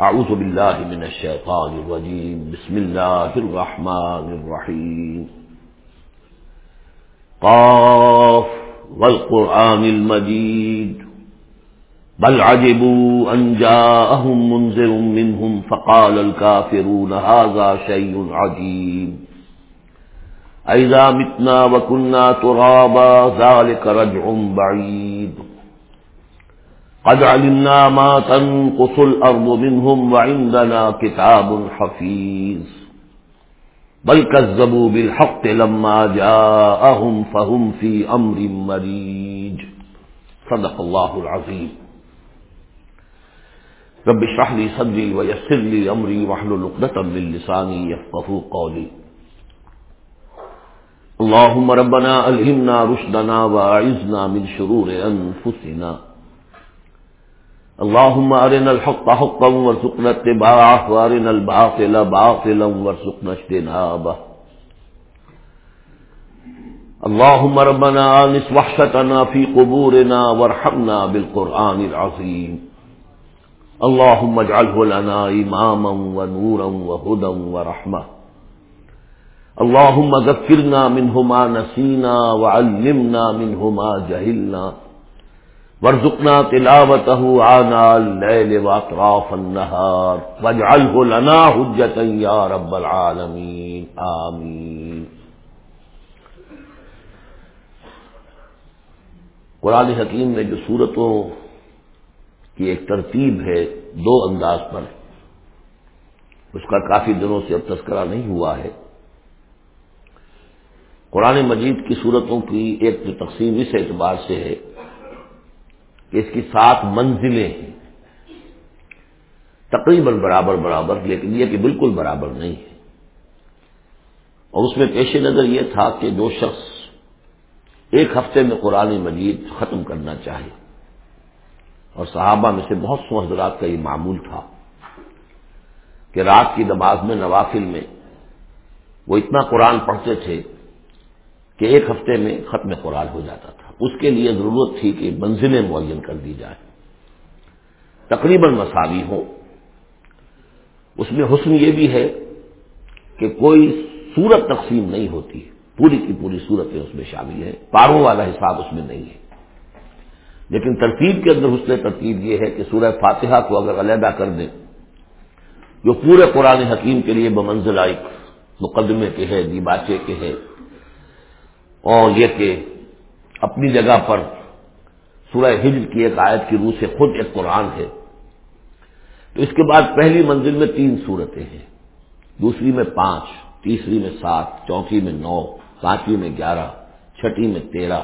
أعوذ بالله من الشيطان الرجيم. بسم الله الرحمن الرحيم. قاف والقرآن المجيد. بل عجبوا أن جاءهم منذر منهم فقال الكافرون هذا شيء عجيب. أئذا متنا وكنا ترابا ذلك رجع بعيد. قد علمنا ما تنقص الأرض منهم وعندنا كتاب حفيظ بل كذبوا بالحق لما جاءهم فهم في أمر مريج صدق الله العظيم رب اشرح لي صدري ويسر لي أمري واحلل عقدة من لساني يفقهوا قولي اللهم ربنا ألهمنا رشدنا وأعذنا من شرور أنفسنا اللهم أرنا الحق حقا وارزقنا اتباعه وأرنا الباطل باطلا وارزقنا اجتنابه اللهم ربنا آنس وحشتنا في قبورنا وارحمنا بالقرآن العظيم اللهم اجعله لنا إماما ونورا وهدى ورحمة اللهم ذكرنا منه ما نسينا وعلمنا منه ما جهلنا وارزقنا تلاوته آناء الليل وأطراف النهار واجعله لنا حجة يا رب العالمين. آمين. قرآن حکیم میں جو صورتوں کی ایک ترتیب ہے دو انداز پر، اس کا کافی دنوں سے اب تذکرہ نہیں ہوا ہے۔ قرآن مجید کی صورتوں کی ایک جو تقسیم اس اعتبار سے ہے کہ اس کی سات منزلیں ہیں۔ تقریباً برابر برابر، لیکن یہ کہ بالکل برابر نہیں ہے اور اس میں پیش نظر یہ تھا کہ جو شخص ایک ہفتے میں قرآن مجید ختم کرنا چاہے۔ اور صحابہ میں سے بہت سو حضرات کا یہ معمول تھا کہ رات کی نماز میں نوافل میں وہ اتنا قرآن پڑھتے تھے کہ ایک ہفتے میں ختم قرآن ہو جاتا تھا۔ اس کے لیے ضرورت تھی کہ منزلیں معین کر دی جائیں۔ تقریباً مساوی ہو اس میں حسن یہ بھی ہے کہ کوئی صورت تقسیم نہیں ہوتی۔ پوری کی پوری صورتیں اس میں شامل ہیں۔ پاروں والا حساب اس میں نہیں ہے۔ لیکن ترتیب کے اندر حسن ترتیب یہ ہے کہ سورہ فاتحہ کو اگر علیحدہ کر دیں، جو پورے قرآن حکیم کے لیے بمنزل آئی مقدمے کے ہے دیباچے کے ہے اور یہ کہ اپنی جگہ پر سورہ ہجر کی ایک آیت کی روح سے خود ایک قرآن ہے۔ تو اس کے بعد پہلی منزل میں تین صورتیں ہیں۔ دوسری میں پانچ، تیسری میں سات، چوتھی میں نو، پانچویں میں گیارہ، چھٹی میں تیرہ۔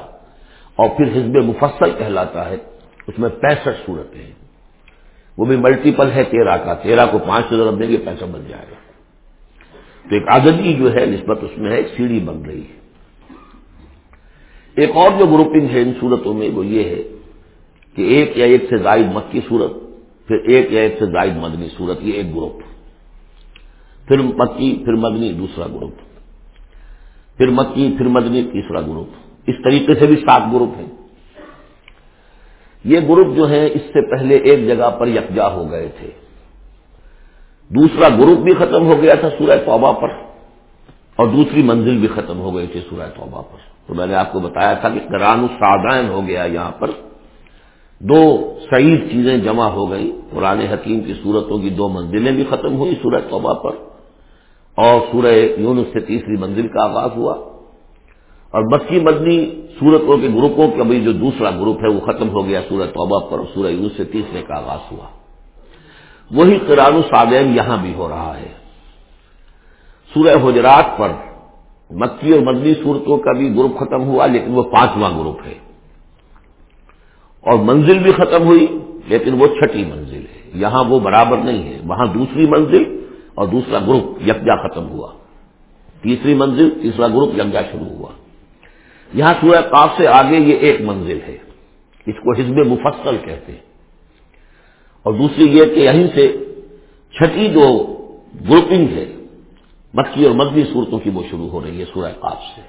اور پھر حزب مفصل کہلاتا ہے۔ اس میں پینسٹھ صورتیں ہیں۔ وہ بھی ملٹیپل ہے، تیرہ کا۔ تیرہ کو پانچ سے ضرب دیں گے پینسٹھ بن جائے گا۔ تو ایک عددی جو ہے، نسبت اس میں ہے، ایک سیڑھی بن رہی ہے۔ ایک اور جو گروپنگ ہے ان صورتوں میں وہ یہ ہے کہ ایک یا ایک سے زائد مکی صورت، پھر ایک یا ایک سے زائد مدنی صورت، یہ ایک گروپ پھر مکی، پھر مدنی، دوسرا گروپ پھر مکی، پھر مدنی، تیسرا گروپ اس طریقے سے بھی سات گروپ ہیں۔ یہ گروپ جو ہے اس سے پہلے ایک جگہ پر یکجا ہو گئے تھے۔ دوسرا گروپ بھی ختم ہو گیا تھا سورہ توبہ پر اور دوسری منزل بھی ختم ہو گئی تھی سورہ توبہ پر۔ تو میں نے آپ کو بتایا تھا کہ قرآن السادائن ہو گیا یہاں پر۔ دو صحیح چیزیں جمع ہو گئی قرآن حکیم کی صورتوں کی دو منزلیں بھی ختم ہوئی سورہ توبہ پر۔ اور سورہ یونس سے تیسری منزل کا آغاز ہوا۔ اور مکی مدنی صورتوں کے گروپوں کا بھی جو دوسرا گروپ ہے وہ ختم ہو گیا سورہ توبہ پر اور سورہ یونس سے تیسرے کا آغاز ہوا۔ وہی قرآن السادین یہاں بھی ہو رہا ہے۔ سورہ حجرات پر مکی اور مدنی صورتوں کا بھی گروپ ختم ہوا، لیکن وہ پانچواں گروپ ہے۔ اور منزل بھی ختم ہوئی، لیکن وہ چھٹی منزل ہے۔ یہاں وہ برابر نہیں ہے۔ وہاں دوسری منزل اور دوسرا گروپ یکجا ختم ہوا۔ تیسری منزل، تیسرا گروپ یکجا شروع ہوا۔ یہاں سورہ کاف سے آگے یہ ایک منزل ہے۔ اس کو حزب مفصل کہتے ہیں۔ اور دوسری یہ کہ یہیں سے چھٹی جو گروپنگ ہے مکی اور مدنی صورتوں کی وہ شروع ہو رہی ہے سورہ قاف سے۔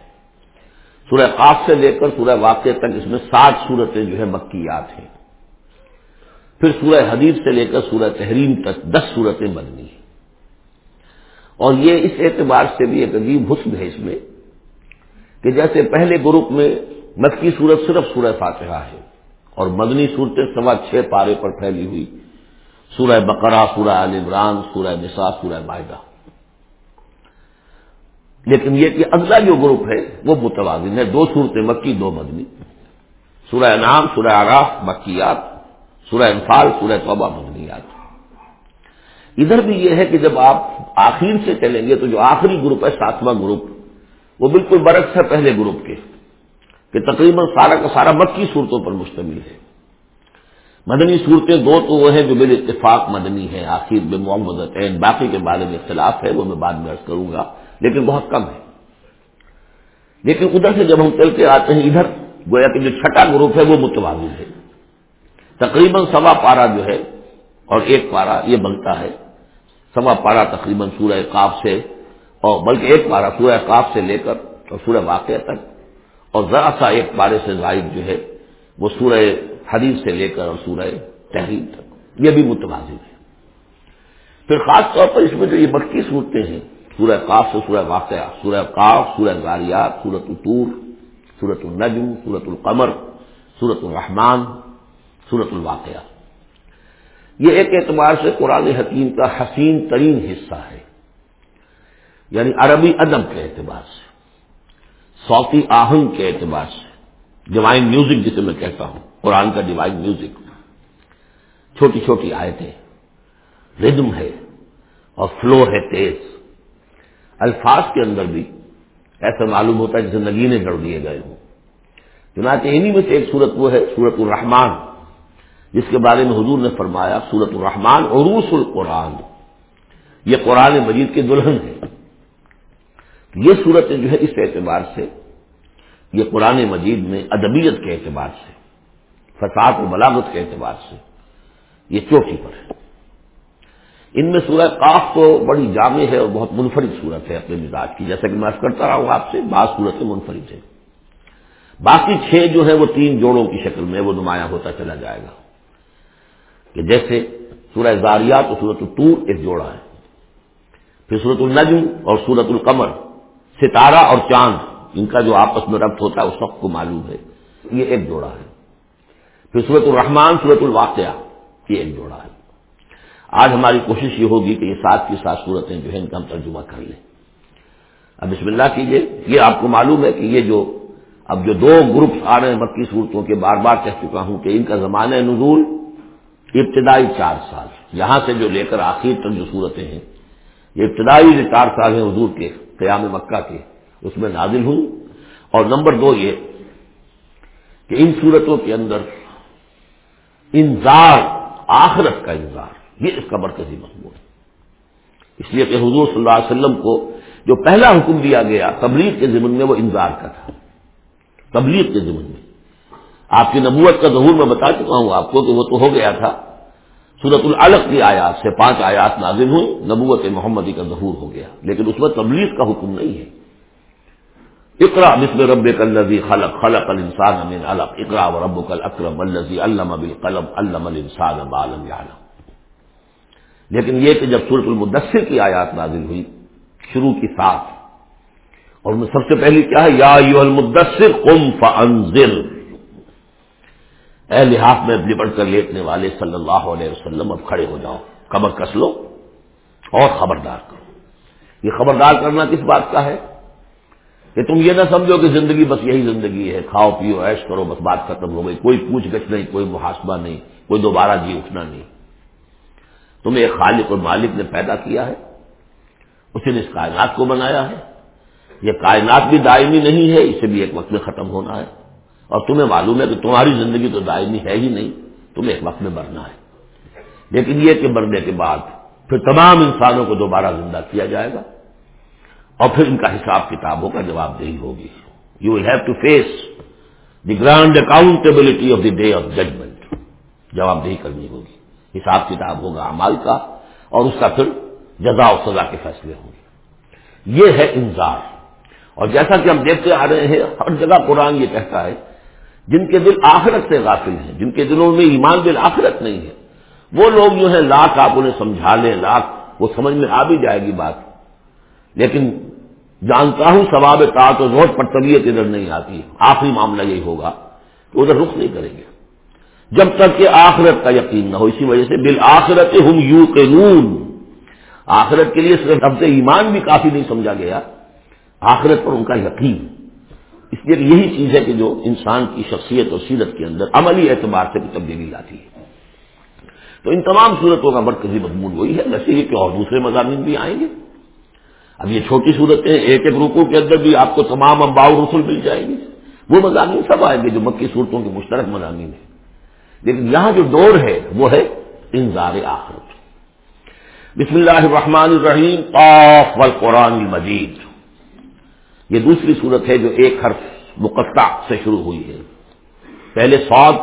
سورہ قاف سے لے کر سورہ واقع تک اس میں سات صورتیں جو ہے مکیات ہیں۔ پھر سورہ حدیث سے لے کر سورہ تحریم تک دس صورتیں بننی ہیں۔ اور یہ اس اعتبار سے بھی ایک عجیب حسن ہے اس میں کہ جیسے پہلے گروپ میں مکی صورت صرف سورہ فاتحہ ہے اور مدنی صورتیں سوا چھ پارے پر پھیلی ہوئی۔ سورہ بقرہ، سورہ عال عمران، سورہ نساء، سورہ معاہدہ لیکن یہ کہ اگلا جو گروپ ہے وہ متوازن ہے، دو صورتیں مکی، دو مدنی۔ سورہ نام سورہ آراف مکیات، سورہ انفال، سورہ توبہ، مدنیات۔ ادھر بھی یہ ہے کہ جب آپ آخر سے چلیں گے تو جو آخری گروپ ہے، ساتواں گروپ، وہ بالکل برعکس ہے پہلے گروپ کے، کہ تقریباً سارا کا سارا مکی صورتوں پر مشتمل ہے۔ مدنی صورتیں دو تو وہ ہیں جو میرے اتفاق مدنی ہے آخر بے محمد باقی کے بارے میں اختلاف ہے، وہ میں بعد میں عرض کروں گا۔ لیکن بہت کم ہے۔ لیکن ادھر سے جب ہم چل کے آتے ہیں ادھر، گویا کہ جو چھٹا گروپ ہے وہ متوازن ہے۔ تقریباً سوا پارا جو ہے، اور ایک پارا یہ بنتا ہے۔ سوا پارا تقریباً سورہ کاف سے، اور بلکہ ایک پارا سورہ کاف سے لے کر اور سورہ واقعہ تک۔ اور ذرا سا ایک پارے سے زائد جو ہے، وہ سورہ حدیث سے لے کر اور سورہ تحریر تک۔ یہ بھی متوازن ہے۔ پھر خاص طور پر اس میں جو یہ بکی صورتیں ہیں سورہ کاف سے سورہ واقعہ، سورہ کاف سورہ زاریات سورت الطور سورت النجم سورت القمر سورت الرحمان سورت الواقعہ۔ یہ ایک اعتبار سے قرآن حکیم کا حسین ترین حصہ ہے۔ یعنی عربی ادب کے اعتبار سے، صوتی آہنگ کے اعتبار سے۔ ڈیوائن میوزک جسے میں کہتا ہوں، قرآن کا ڈیوائن میوزک چھوٹی چھوٹی آیتیں۔ ردم ہے اور فلو ہے تیز۔ الفاظ کے اندر بھی ایسا معلوم ہوتا ہے جسے نگینے جڑ دیے گئے ہوں۔ چنانچہ انہیں میں سے ایک صورت وہ ہے، سورت الرحمان جس کے بارے میں حضور نے فرمایا، سورت الرحمان عروس القرآن۔ یہ قرآن مجید کے دلہن ہے یہ صورتیں جو ہے، اس اعتبار سے، یہ قرآن مجید میں ادبیت کے اعتبار سے، فساد و بلاغت کے اعتبار سے، یہ چوٹی پر ہے۔ ان میں سورہ قاف تو بڑی جامع ہے اور بہت منفرد صورت ہے اپنے مزاج کی، جیسا کہ میں کرتا رہا ہوں آپ سے، بعض صورتیں منفرد ہے باقی چھ جو ہے وہ تین جوڑوں کی شکل میں، وہ نمایاں ہوتا چلا جائے گا۔ کہ جیسے سورہ زاریات اور سورت الطور ایک جوڑا ہے۔ پھر سورت النجم اور سورت القمر، ستارہ اور چاند، ان کا جو آپس میں ربط ہوتا ہے، وہ سب کو معلوم ہے۔ یہ ایک جوڑا ہے۔ پھر سورت الرحمان سورت الواقعہ، یہ ایک جوڑا ہے۔ آج ہماری کوشش یہ ہوگی کہ یہ سات کی سات صورتیں جو ہے ان کا ہم ترجمہ کر لیں۔ اب بسم اللہ کیجیے، یہ آپ کو معلوم ہے کہ یہ جو اب جو دو گروپس آ رہے ہیں مکی صورتوں کے، بار بار کہہ چکا ہوں کہ ان کا زمانہ نزول ابتدائی چار سال، یہاں سے جو لے کر آخر تک جو صورتیں ہیں، یہ ابتدائی جو چار سال ہیں حضور کے، قیام مکہ کے، اس میں نازل ہوں۔ اور نمبر دو یہ کہ ان صورتوں کے اندر انذار، آخرت کا انذار۔ یہ اس کا مرکزی مضمون ہے۔ اس لیے کہ حضور صلی اللہ علیہ وسلم کو جو پہلا حکم دیا گیا تبلیغ کے ضمن میں وہ انذار کا تھا۔ تبلیغ کے ضمن میں۔ آپ کی نبوت کا ظہور میں بتا چکا ہوں آپ کو کہ وہ تو ہو گیا تھا۔ سورت العلق کی آیات سے پانچ آیات نازل ہوئی نبوت محمدی کا ظہور ہو گیا۔ لیکن اس میں تبلیغ کا حکم نہیں ہے۔ اقرا بسم رب الزی خلق خلق الانسان من علق۔ اقرا و رب کل اکرم الزی علم بالقلم، علم الانسان ما لم يعلم۔ لیکن یہ کہ جب سورت المدثر کی آیات نازل ہوئی، شروع کی ساتھ اور میں سب سے پہلی کیا ہے؟ یا یو المدثر قم فانذر۔ اے لحاظ میں لپٹ کر لیٹنے والے صلی اللہ علیہ وسلم، اب کھڑے ہو جاؤ کمر کس لو اور خبردار کرو۔ یہ خبردار کرنا کس بات کا ہے؟ کہ تم یہ نہ سمجھو کہ زندگی بس یہی زندگی ہے، کھاؤ پیو ایش کرو، بس بات ختم ہو گئی، کوئی پوچھ گچھ نہیں، کوئی محاسبہ نہیں، کوئی دوبارہ جی اٹھنا نہیں۔ تمہیں ایک خالق اور مالک نے پیدا کیا ہے۔ اسی نے اس کائنات کو بنایا ہے۔ یہ کائنات بھی دائمی نہیں ہے، اسے بھی ایک وقت میں ختم ہونا ہے۔ اور تمہیں معلوم ہے کہ تمہاری زندگی تو دائمی ہے ہی نہیں، تمہیں ایک وقت میں مرنا ہے۔ لیکن یہ کہ مرنے کے بعد پھر تمام انسانوں کو دوبارہ زندہ کیا جائے گا۔ اور پھر ان کا حساب کتاب ہوگا جواب دہی ہوگی۔ You will have to face the grand accountability of the day of judgment جواب دہی کرنی ہوگی۔ حساب کتاب ہوگا امال کا اور اس کا پھر جزا و سزا کے فیصلے ہوں گے۔ یہ ہے انذار۔ اور جیسا کہ ہم دیکھتے آ رہے ہیں، ہر جگہ قرآن یہ کہتا ہے، جن کے دل آخرت سے غافل ہیں، جن کے دلوں میں ایمان دل آخرت نہیں ہے، وہ لوگ جو ہیں، لاکھ آپ انہیں سمجھا لیں، لاکھ وہ سمجھ میں آ بھی جائے گی بات۔ لیکن جانتا ہوں ثواب کا تو روڈ پر طبیعت ادھر نہیں آتی، آخری معاملہ یہی ہوگا کہ ادھر رخ نہیں کریں گے۔ جب تک کہ آخرت کا یقین نہ ہو، اسی وجہ سے بالآخرت ہم یو کے نون آخرت کے لیے صرف اب سے ایمان بھی کافی نہیں سمجھا گیا، آخرت پر ان کا یقین۔ اس لیے یہی چیز ہے کہ جو انسان کی شخصیت اور سیرت کے اندر عملی اعتبار سے تبدیلی لاتی ہے۔ تو ان تمام صورتوں کا مرکزی مضمون وہی ہے ویسے ہی کہ اور دوسرے مضامین بھی آئیں گے۔ اب یہ چھوٹی صورتیں ایک ایک رکو کے اندر بھی آپ کو تمام امباؤ رسول مل جائیں گی وہ مضامین سب آئیں گے جو مکی صورتوں کے مشترک مضامین ہیں۔ لیکن یہاں جو دور ہے وہ ہے انذار آخرت بسم اللہ الرحمن الرحیم، قاف والقرآن المجید۔ یہ دوسری صورت ہے جو ایک حرف مقطع سے شروع ہوئی ہے۔ پہلے سعود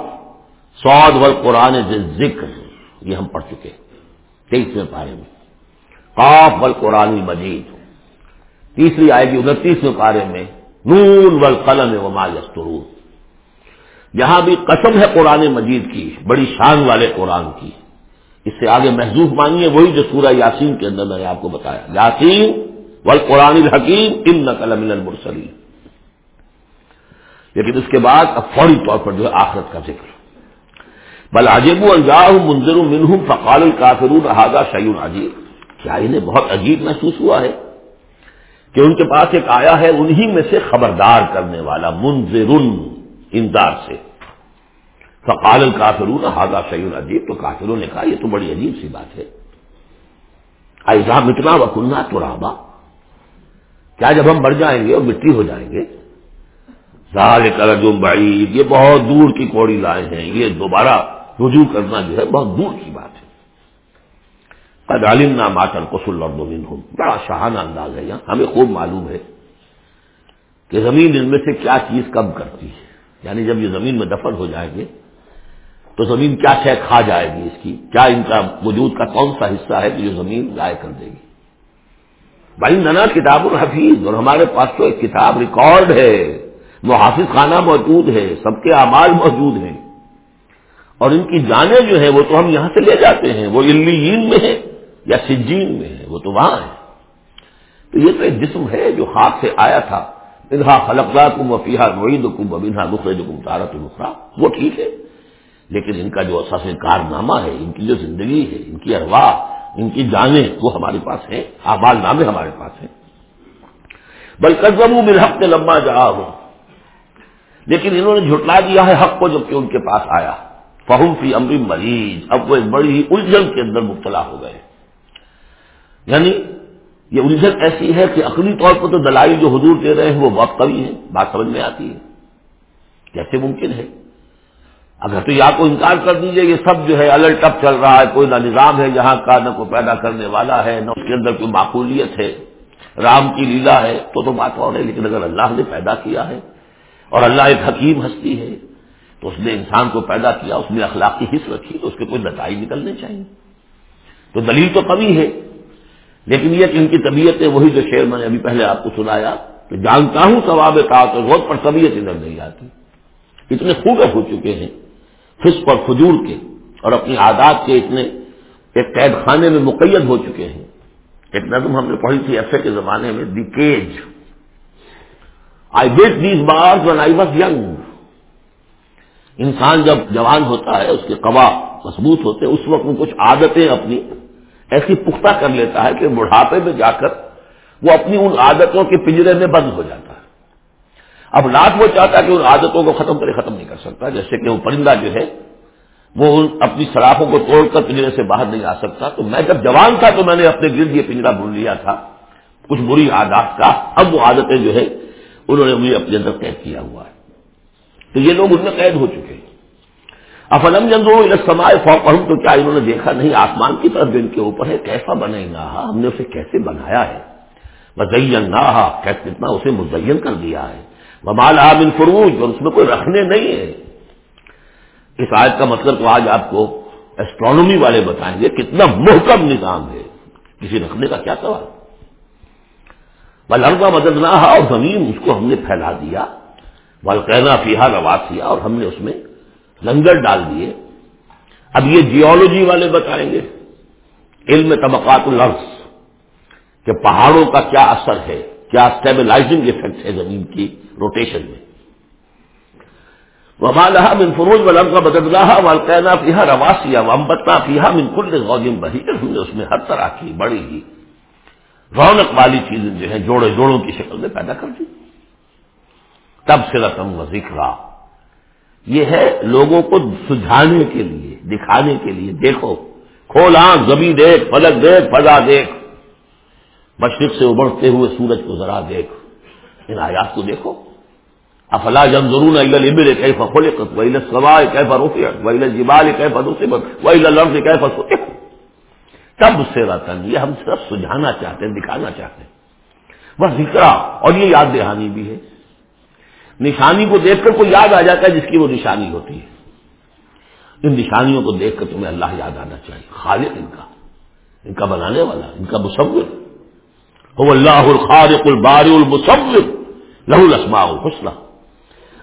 سعود والقرآن ذکر یہ ہم پڑھ چکے تیئیسویں پارے میں۔ قاف والقرآن المجید۔ تیسری آئے گی انتیسویں پارے میں۔ نون ول قلم و یسترون جہاں بھی قسم ہے قرآن مجید کی، بڑی شان والے قرآن کی۔ اس سے آگے محضوف مانیے، وہی جو سورہ یاسین کے اندر میں نے آپ کو بتایا۔ یاسین ول قرآن الحکیم ان نقل المرسلی لیکن اس کے بعد اب فوری طور پر جو ہے آخرت کا ذکر۔ بل عجیب الجاہ منظر منہ فقال الکافرون احاظہ شعیون عجیب۔ کیا انہیں بہت عجیب محسوس ہوا ہے کہ ان کے پاس ایک آیا ہے، انہی میں سے خبردار کرنے والا منظر اندار سے۔ فقال الکافرون ہاضا شعیون عجیب تو کافروں نے کہا، یہ تو بڑی عجیب سی بات ہے۔ ایزام اتنا وکنہ تو رابا کیا جب ہم بڑھ جائیں گے اور مٹی ہو جائیں گے؟ ظاہر کرجم بعید یہ بہت دور کی کوڑی لائے ہیں۔ یہ دوبارہ رجوع کرنا جو ہے، بہت دور کی بات ہے۔ قد علمنا ما تنقص الارض منهم۔ بڑا شہانہ انداز ہے۔ یہاں ہمیں خوب معلوم ہے کہ زمین ان میں سے کیا چیز کب کرتی ہے۔ یعنی جب یہ زمین میں دفن ہو جائیں گے، تو زمین کیا شے کھا جائے گی اس کی؟ کیا ان کا وجود کا کون سا حصہ ہے کہ جو زمین ضائع کر دے گی؟ بھائی ننا کتاب الحفیظ، اور ہمارے پاس تو ایک کتاب ریکارڈ ہے وہ حافظ خانہ موجود ہے، سب کے اعمال موجود ہیں۔ اور ان کی جانیں جو ہیں، وہ تو ہم یہاں سے لے جاتے ہیں۔ وہ علیین میں ہے یا سجین میں ہے وہ تو وہاں ہے تو یہ تو ایک جسم ہے جو ہاتھ سے آیا تھا۔ انہا خلقلا کم وفیحا نوعید کم ابنہا کم تارت نخرا وہ ٹھیک ہے، لیکن ان کا جو اساس کارنامہ ہے، ان کی جو زندگی ہے، ان کی ارواح، ان کی جانیں، وہ ہمارے پاس ہیں آبال نامے ہمارے پاس ہیں۔ بلکہ بالحق کے لمبا جہاں ہوں لیکن انہوں نے جھٹلا دیا ہے حق کو جبکہ ان کے پاس آیا۔ فہم فی امری مریض۔ اب وہ ایک بڑی ہی الجھن کے اندر مبتلا ہو گئے۔ یعنی یہ الجھن ایسی ہے کہ عقلی طور پر تو دلائی جو حضور دے رہے ہیں وہ بہت کبھی ہے بات سمجھ میں آتی ہے۔ کیسے ممکن ہے؟ اگر تو یا کو انکار کر دیجیے یہ سب جو ہے الٹ اپ چل رہا ہے، کوئی نہ نظام ہے جہاں کا، نہ کوئی پیدا کرنے والا ہے، نہ اس کے اندر کوئی معقولیت ہے۔ رام کی لیلا ہے تو تو بات اور ہے، لیکن اگر اللہ نے پیدا کیا ہے اور اللہ ایک حکیم ہستی ہے، تو اس نے انسان کو پیدا کیا، اس نے اخلاقی حص رکھی، تو اس کے کوئی نتائج نکلنے چاہیے۔ تو دلیل تو کمی ہے۔ لیکن یہ کہ ان کی طبیعت ہے وہی جو شعر میں نے ابھی پہلے آپ کو سنایا کہ جانتا ہوں ثواب کا تو روز پر طبیعت ادھر نہیں آتی۔ اتنے خوبے ہو چکے ہیں فس پر فجور کے اور اپنی عادات کے اتنے ایک قید خانے میں مقید ہو چکے ہیں۔ ایک نظم ہم نے پڑھی تھی ایسے کے زمانے میں، the cage. I beat these bars when I was young انسان جب جوان ہوتا ہے، اس کے قبا مضبوط ہوتے ہیں، اس وقت وہ کچھ عادتیں اپنی ایسی پختہ کر لیتا ہے کہ بڑھاپے میں جا کر وہ اپنی ان عادتوں کے پنجرے میں بند ہو جاتا ہے۔ اب رات وہ چاہتا ہے کہ ان عادتوں کو ختم کرے، ختم نہیں کر سکتا، جیسے کہ وہ پرندہ جو ہے، وہ اپنی سلاخوں کو توڑ کر پنجرے سے باہر نہیں آ سکتا۔ تو میں جب جوان تھا تو میں نے اپنے گرد یہ پنجرا بن لیا تھا۔ کچھ بری عادات کا اب وہ عادتیں جو ہے، انہوں نے مجھے اپنے اندر قید کیا ہوا ہے۔ تو یہ لوگ ان میں قید ہو چکے افلم جنگو سمائے فوقہم تو کیا انہوں نے دیکھا نہیں؟ آسمان کی طرف جو ان کے اوپر ہے، کیسا بنے گا؟ ہم نے اسے کیسے بنایا ہے؟ مزین نہ کتنا اسے مزین کر دیا ہے؟ ممال عام فروج، اور اس میں کوئی رکھنے نہیں ہے۔ اس آیت کا مطلب تو آج آپ کو ایسٹرانومی والے بتائیں گے، کتنا محکم نظام ہے۔ کسی رکھنے کا کیا سوال؟ بلرگا مدد نہ اور زمین اس کو ہم نے پھیلا دیا۔ بل فیحا روا کیا اور ہم نے اس میں لنگر ڈال دیے۔ اب یہ جیولوجی والے بتائیں گے۔ علم طبقات الرض کہ پہاڑوں کا کیا اثر ہے، کیا اسٹیبلائزنگ افیکٹ ہے زمین کی روٹیشن میں۔ ومالہ من فروج ولم کا بدلہ والقینا فیحا رواسیا ومبتنا فیحا من کل غوجم بہی ہم نے اس میں ہر طرح کی بڑی ہی رونق والی چیزیں جو ہیں، جوڑے جوڑوں کی شکل میں پیدا کر دی۔ تب سے رقم و ذکر یہ ہے لوگوں کو سجھانے کے لیے، دکھانے کے لیے، دیکھو، کھول آنکھ، زمین دیکھ پلک دیکھ، فضا دیکھ۔ مشرق سے ابڑتے ہوئے سورج کو ذرا دیکھ۔ ان آیات کو دیکھو۔ افلا جم ضرور کیف خلقت ویل سوائے کیف رفعت ویل جبال کیف نصبت ویل کیف تب سے رتن یہ ہم صرف سجھانا چاہتے ہیں، دکھانا چاہتے ہیں۔ بس ذکر اور یہ یاد دہانی بھی ہے۔ نشانی کو دیکھ کر کوئی یاد آ جاتا ہے جس کی وہ نشانی ہوتی ہے۔ ان نشانیوں کو دیکھ کر تمہیں اللہ یاد آنا چاہیے۔ خالق ان کا۔ ان کا بنانے والا، ان کا مصور۔ وہ اللہ الخالق البار المصور۔ لہو الاسماء الحسنہ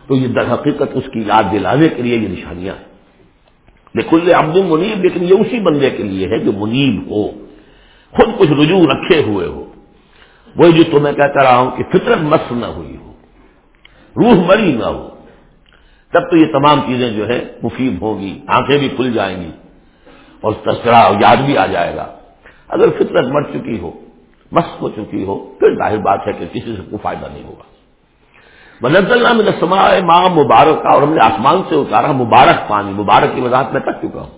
تو یہ در حقیقت اس کی یاد دلانے کے لیے یہ نشانیاں ہیں۔ دیکھو عبد منیب، لیکن یہ اسی بندے کے لیے ہے جو منیب ہو۔ خود کچھ رجوع رکھے ہوئے ہو۔ وہی جو تو میں کہتا رہا ہوں کہ فطرت مس نہ ہوئی روح مری نہ ہو۔ تب تو یہ تمام چیزیں جو ہے مفید ہوں گی، آنکھیں بھی کھل جائیں گی اور تذکرہ یاد بھی آ جائے گا۔ اگر فطرت مر چکی ہو، مست ہو چکی ہو، پھر ظاہر بات ہے کہ کسی سے کوئی فائدہ نہیں ہوگا۔ اللہ میں سما ماں مبارک کا اور ہم نے آسمان سے اتارا مبارک پانی، مبارک کی وضاحت میں کر چکا ہوں۔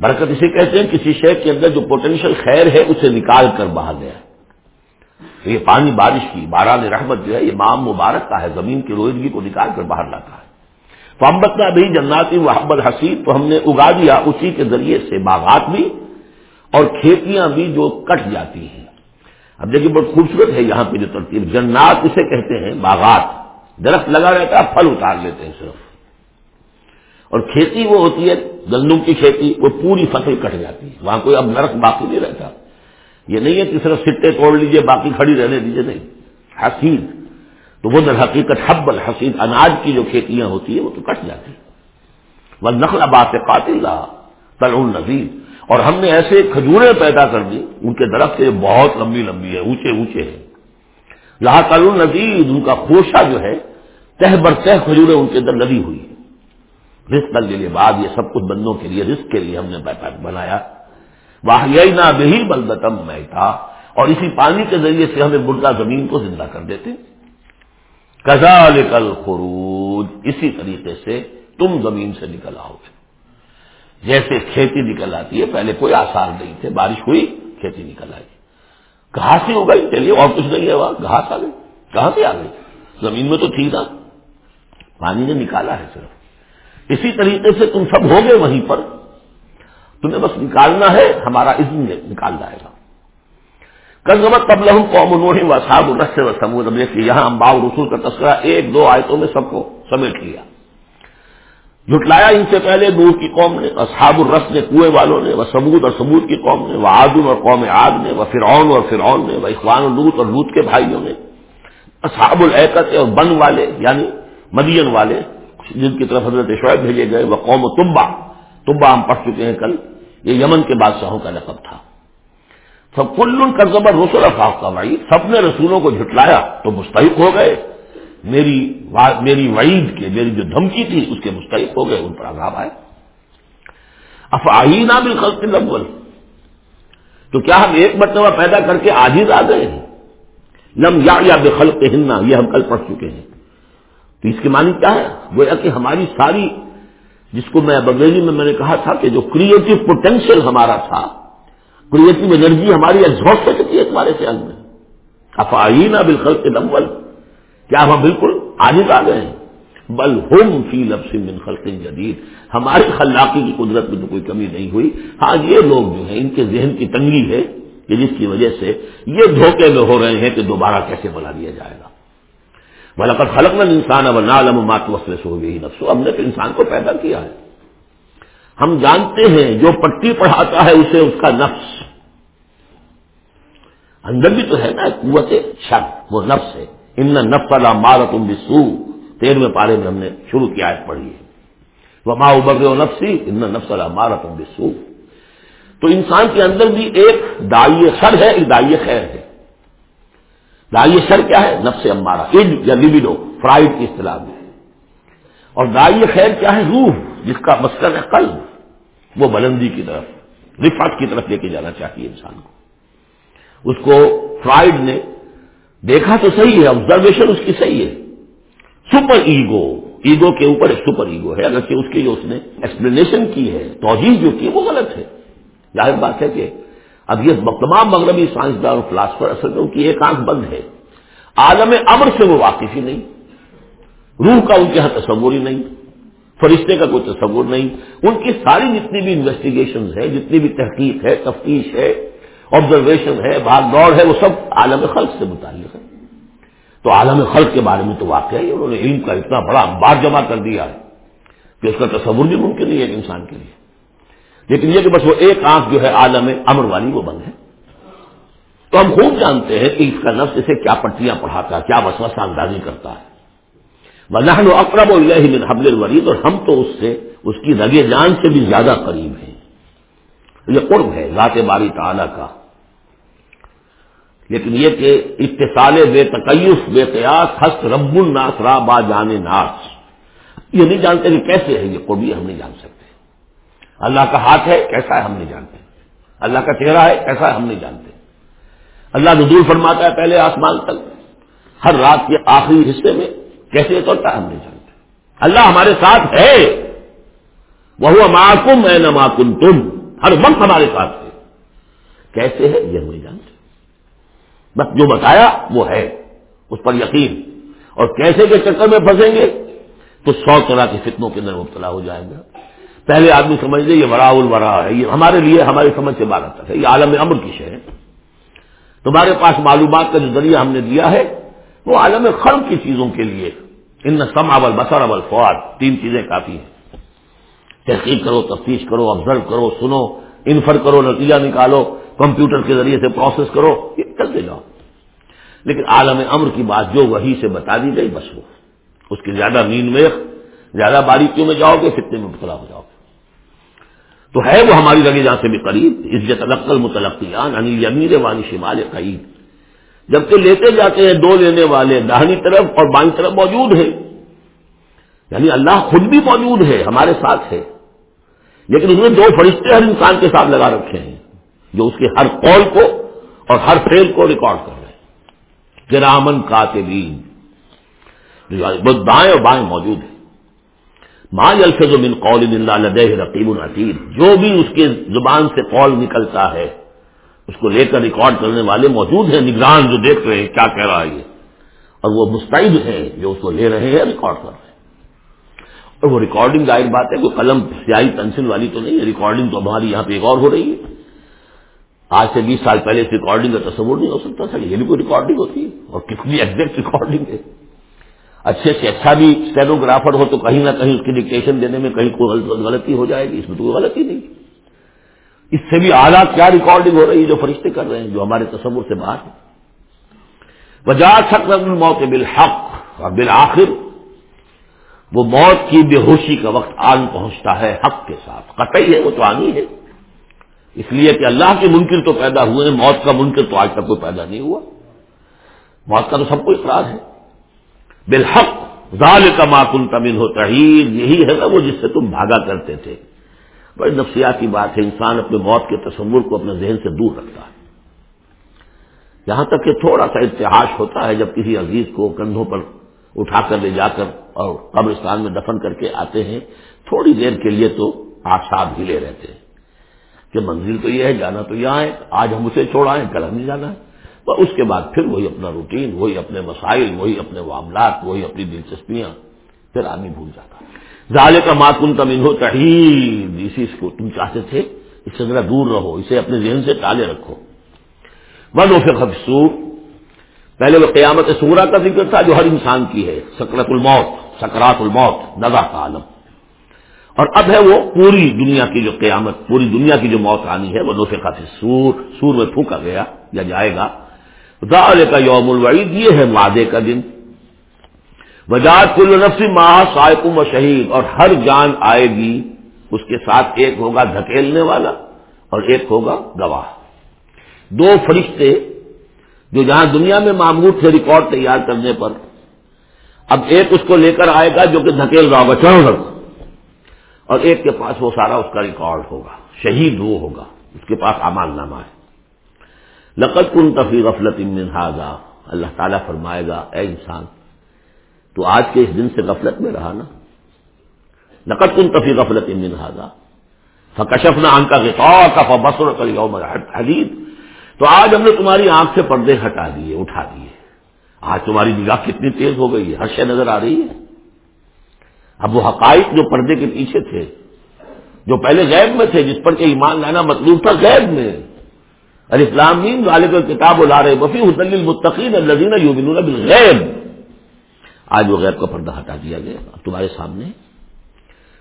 برکت اسے کہتے ہیں، کسی شہر کے اندر جو پوٹینشیل خیر ہے، اسے نکال کر باہر گیا تو یہ پانی بارش کی باران رحمت جو ہے، یہ مام مبارک کا ہے، زمین کی رویدگی کو نکال کر باہر لاتا ہے۔ فمبت کا بھی جناتی محبت حسین تو ہم نے اگا دیا اسی کے ذریعے سے، باغات بھی اور کھیتیاں بھی جو کٹ جاتی ہیں۔ اب دیکھیے بہت خوبصورت ہے یہاں پہ جو ترتیب۔ جنات اسے کہتے ہیں باغات۔ درخت لگا رہتا ہے، پھل اتار لیتے ہیں صرف۔ اور کھیتی وہ ہوتی ہے، گندم کی کھیتی، وہ پوری فصل کٹ جاتی ہے۔ وہاں کوئی اب نرک باقی نہیں رہتا۔ یہ نہیں ہے کہ صرف سٹے توڑ لیجیے، باقی کھڑی رہنے دیجیے نہیں۔ حسین، تو وہ در حقیقت حب الحسین، اناج کی جو کھیتیاں ہوتی ہیں، وہ تو کٹ جاتی وہ نقل بات قاتل رہا تل النزیر اور ہم نے ایسے کھجوریں پیدا کر دی، ان کے درخت سے بہت لمبی لمبی ہے اونچے اونچے ہیں۔ لاہ تل النزیر ان کا خوشہ جو ہے، تہ بر تہ کھجوریں ان کے اندر لگی ہوئی رسک کے لیے بعد یہ سب کچھ بندوں کے لیے رسک کے لیے ہم نے بنایا۔ واہ نہ بہی بلدتم میں تھا اور اسی پانی کے ذریعے سے ہمیں مردہ زمین کو زندہ کر دیتے کزال کل خروج اسی طریقے سے تم زمین سے نکل آؤ گے۔ جیسے کھیتی نکل آتی ہے، پہلے کوئی آسار نہیں تھے، بارش ہوئی، کھیتی نکل آئی۔ گھاس ہی ہو گئی، چلیے، اور کچھ نہیں ہے وہاں، گھاس آ گئی۔ کہاں سے آ گئی؟ زمین میں تو تھی نا۔ پانی نے نکالا ہے صرف۔ اسی طریقے سے تم سب ہوگے وہیں پر۔ تمہیں بس نکالنا ہے، ہمارا عزم نکال جائے گا۔ کنگمت تب لہم قوم نوح و صاحب الرس و سمود کہ یہاں امبا رسول کا تذکرہ ایک دو آیتوں میں سب کو سمیٹ لیا۔ جھٹلایا ان سے پہلے نور کی قوم نے، اصحاب الرس نے، کنویں والوں نے وہ سمود اور سمود کی قوم نے وہ آدم اور قوم آد نے وہ فرعون اور فرعون نے وہ اخوان الروت اور لوت کے بھائیوں نے۔ اصحاب العقت اور بن والے یعنی مدین والے، جن کی طرف حضرت شعیب بھیجے گئے وہ قوم و تمبا تمبا ہم پڑھ چکے ہیں کل، یہ یمن کے بادشاہوں کا لقب تھا۔ سب کل کا زبر رسول افاق کا وعید، سب نے رسولوں کو جھٹلایا تو مستحق ہو گئے۔ میری میری وعید کے، میری جو دھمکی تھی، اس کے مستحق ہو گئے، ان پر عذاب آئے۔ افعینہ بالخلق الاول۔ تو کیا ہم ایک مرتبہ پیدا کر کے آجیز آ گئے ہیں؟ لم یا یا بے خلق ہننا یہ ہم کل پڑھ چکے ہیں۔ تو اس کے معنی کیا ہے؟ گویا کہ ہماری ساری جس کو میں انگریزی میں میں نے کہا تھا کہ جو کریٹو پوٹینشیل ہمارا تھا کریٹو انرجی ہماری ایگزاسٹ ہو چکی ہے تمہارے خیال میں۔ افعینہ بالخلق الاول۔ کیا ہم بالکل آج آ گئے ہیں؟ بل ہوم فی لفظ من خلق جدید۔ ہماری خلاقی کی قدرت میں تو کوئی کمی نہیں ہوئی۔ ہاں یہ لوگ جو ہیں، ان کے ذہن کی تنگی ہے کہ جس کی وجہ سے یہ دھوکے میں ہو رہے ہیں کہ دوبارہ کیسے بنا دیا جائے گا۔ بلاکر خلق میں انسان اب نالم مات وسلے ہو گئی نفسو ہم نے تو انسان کو پیدا کیا ہے۔ ہم جانتے ہیں، جو پٹی پڑھاتا ہے اسے اس کا نفس۔ اندر بھی تو ہے نا قوت شر، وہ نفس ہے۔ ان نفس اللہ مار تم بسو تیرہویں پارے میں ہم نے شروع کی آیت پڑھی ہے۔ وہ ماں ابر نفسی ان نفس اللہ مار تم بسو تو انسان کے اندر بھی ایک دائی سر ہے، ایک دائی خیر ہے۔ دائی سر کیا ہے؟ نفس امارا اج یا لبیڈو فرائڈ کی اصطلاح میں۔ اور دائی خیر کیا ہے؟ روح، جس کا مسکن ہے قلب۔ وہ بلندی کی طرف رفت کی طرف لے کے جانا چاہیے انسان کو۔ اس کو فرائڈ نے دیکھا تو صحیح ہے آبزرویشن اس کی صحیح ہے۔ سپر ایگو ایگو کے اوپر ایک سپر ایگو ہے۔ اگرچہ اس کی جو اس نے ایکسپلینیشن کی ہے توجہ جو کی وہ غلط ہے۔ ظاہر بات ہے کہ اب یہ تمام مغربی سائنسدان اور فلاسفر اصل میں ان کی ایک آنکھ بند ہے۔ عالم امر سے وہ واقف ہی نہیں۔ روح کا ان کے یہاں تصور ہی نہیں۔ فرشتے کا کوئی تصور نہیں۔ ان کی ساری جتنی بھی انویسٹیگیشن ہے جتنی بھی تحقیق ہے، تفتیش ہے آبزرویشن ہے، بھاگ دوڑ ہے، وہ سب عالم خلق سے متعلق ہے تو عالم خلق کے بارے میں تو واقع ہے۔ انہوں نے علم کا اتنا بڑا انبار جمع کر دیا ہے کہ اس کا تصور بھی ممکن نہیں ہے ایک انسان کے لیے۔ لیکن یہ کہ بس وہ ایک آنکھ جو ہے عالم امر والی وہ بند ہے۔ تو ہم خوب جانتے ہیں کہ اس کا نفس اسے کیا پٹیاں پڑھاتا ہے، کیا وسوسہ اندازی کرتا ہے۔ و اقرب اللہ من حبل الورید اور ہم تو اس سے، اس کی رگے جان سے بھی زیادہ قریب ہیں۔ یہ قرب ہے ذات باری تعالی کا۔ لیکن یہ کہ اتصال بے تقیف بے قیاس ہست رب الناس، را با جان ناس۔ یہ نہیں جانتے کہ کیسے ہے یہ قربی ہم نہیں جان سکتے۔ اللہ کا ہاتھ ہے، کیسا ہے ہم نہیں جانتے۔ اللہ کا چہرہ ہے، کیسا ہے ہم نہیں جانتے۔ اللہ نزول فرماتا ہے پہلے آسمان تک۔ ہر رات کے آخری حصے میں کیسے اترتا ہے ہم نہیں جانتے۔ اللہ ہمارے ساتھ ہے۔ وہ معکم ہے نہ معکم تم ہر وقت ہمارے ساتھ ہے۔ کیسے ہے یہ ہم نہیں جانتے۔ بس جو بتایا وہ ہے۔ اس پر یقین۔ اور کیسے کے چکر میں پھنسیں گے؟ تو سو طرح کی فتنوں کے اندر مبتلا ہو جائیں گا۔ پہلے آدمی سمجھ لے، یہ ورا الورا ہے، یہ ہمارے لیے ہماری سمجھ سے بارہ تک ہے، یہ عالم امر کی شے ہے۔ تمہارے پاس معلومات کا جو ذریعہ ہم نے دیا ہے، وہ عالم خرم کی چیزوں کے لیے۔ ان سم اول بسر اول فواد تین چیزیں کافی ہیں۔ تحقیق کرو، تفتیش کرو آبزرو کرو، سنو انفر کرو، نتیجہ نکالو، کمپیوٹر کے ذریعے سے پروسیس کرو، یہ کرتے جاؤ۔ لیکن عالم امر کی بات جو وہی سے بتا دی گئی، بس وہ۔ اس کی زیادہ مین میں، زیادہ باریکیوں میں جاؤ گے، فتنے میں مبتلا ہو جاؤ گے۔ تو ہے وہ ہماری لگے جہاں سے بھی قریب، عزت القل متلقیان انیل امیر وانی شمال قریب۔ جبکہ لیتے جاتے ہیں دو لینے والے داہنی طرف اور بائیں طرف موجود ہیں۔ یعنی اللہ خود بھی موجود ہے، ہمارے ساتھ ہے۔ لیکن اس نے دو فرشتے ہر انسان کے ساتھ لگا رکھے ہیں، جو اس کے ہر قول کو اور ہر فیل کو ریکارڈ کر رہے ہیں۔ جرامن کاتبین دائیں اور بائیں موجود ہیں۔ ماں الفظ من قول اللہ لدہ رقیب العطیب جو بھی اس کے زبان سے قول نکلتا ہے، اس کو لے کر ریکارڈ کرنے والے موجود ہیں، نگران جو دیکھ رہے ہیں، کیا کہہ رہا ہے یہ؟ اور وہ مستعد ہیں جو اس کو لے رہے ہیں، ریکارڈ کر رہے ہیں۔ اور وہ ریکارڈنگ ظاہر بات ہے، کوئی قلم سیاہی پینسل والی تو نہیں ہے، ریکارڈنگ تو ہماری یہاں پہ ایک اور ہو رہی ہے۔ آج سے بیس سال پہلے اس ریکارڈنگ کا تصور نہیں ہو سکتا تھا یہ بھی کوئی ریکارڈنگ ہوتی ہے۔ اور کتنی ایگزیکٹ ریکارڈنگ ہے۔ اچھے سے اچھا بھی اسٹینوگرافر ہو تو کہیں نہ کہیں اس کی ڈکٹیشن دینے میں کہیں کوئی غلطی ہو جائے گی۔ اس میں تو کوئی غلطی نہیں۔ اس سے بھی اعلیٰ کیا ریکارڈنگ ہو رہی ہے جو فرشتے کر رہے ہیں، جو ہمارے تصور سے باہر ہے وجہ چھک موت بالحق اور بالآخر، وہ موت کی بے ہوشی کا وقت آن پہنچتا ہے حق کے ساتھ۔ قطعی ہے، وہ تو آنی ہے۔ اس لیے کہ اللہ کے منکر تو پیدا ہوئے موت کا منکر تو آج تک کوئی پیدا نہیں ہوا۔ موت کا تو سب کو اقرار ہے۔ بالحق ظال کا معقول تمل ہو تحیر، یہی ہے نا وہ جس سے تم بھاگا کرتے تھے۔ بڑی نفسیاتی بات ہے، انسان اپنے موت کے تصور کو اپنے ذہن سے دور رکھتا ہے۔ یہاں تک کہ تھوڑا سا اتحاش ہوتا ہے جب کسی عزیز کو کندھوں پر اٹھا کر لے جا کر اور قبرستان میں دفن کر کے آتے ہیں، تھوڑی دیر کے لیے تو آساد ہی لے رہتے ہیں۔ کہ منزل تو یہ ہے، جانا تو یہاں ہے، آج ہم اسے چھوڑائیں کل ہم نہیں جانا۔ ہے اس کے بعد پھر وہی اپنا روٹین، وہی اپنے مسائل، وہی اپنے معاملات، وہی اپنی دلچسپیاں، پھر آدمی بھول جاتا ظالے کا ماتون تم انہو تحید، اسی کو تم چاہتے تھے، اس سے ذرا دور رہو، اسے اپنے ذہن سے ٹالے رکھو۔ ون و خبسور پہلے وہ قیامت سورا کا ذکر تھا جو ہر انسان کی ہے سکرت الموت، سکرات الموت نزا کا عالم۔ اور اب ہے وہ پوری دنیا کی جو قیامت، پوری دنیا کی جو موت آنی ہے وہ نوفے کا سور سور میں پھونکا گیا یا جائے گا۔ ظال کا یوم الوعید، یہ ہے مادے کا دن۔ وجات کل نفسی ماہ سائکم و شہید، اور ہر جان آئے گی، اس کے ساتھ ایک ہوگا دھکیلنے والا اور ایک ہوگا گواہ۔ دو فرشتے جو جہاں دنیا میں معمول تھے ریکارڈ تیار کرنے پر، اب ایک اس کو لے کر آئے گا جو کہ دھکیل رہا ہوگا چڑھ اور ایک کے پاس وہ سارا اس کا ریکارڈ ہوگا، شہید وہ ہوگا، اس کے پاس امال نامہ ہے۔ لقت کن تفریح غفلت امن اللہ تعالیٰ فرمائے گا، اے انسان، تو آج کے اس دن سے غفلت میں رہا نا۔ نقد کن تفیع غفلت امن فکشف نہ ان کا بسر کر یوم حدید تو آج ہم نے تمہاری آنکھ سے پردے ہٹا دیے، اٹھا دیے۔ آج تمہاری نگاہ کتنی تیز ہو گئی ہے، ہر شے نظر آ رہی ہے۔ اب وہ حقائق جو پردے کے پیچھے تھے، جو پہلے غیب میں تھے، جس پر کہ ایمان لانا مطلوب تھا غیب میں۔ ارے غالب کتاب لا رہے، وفی حسن المتقین الدین یوبن بالغیب۔ آج وہ غیب کا پردہ ہٹا دیا گیا، اب تمہارے سامنے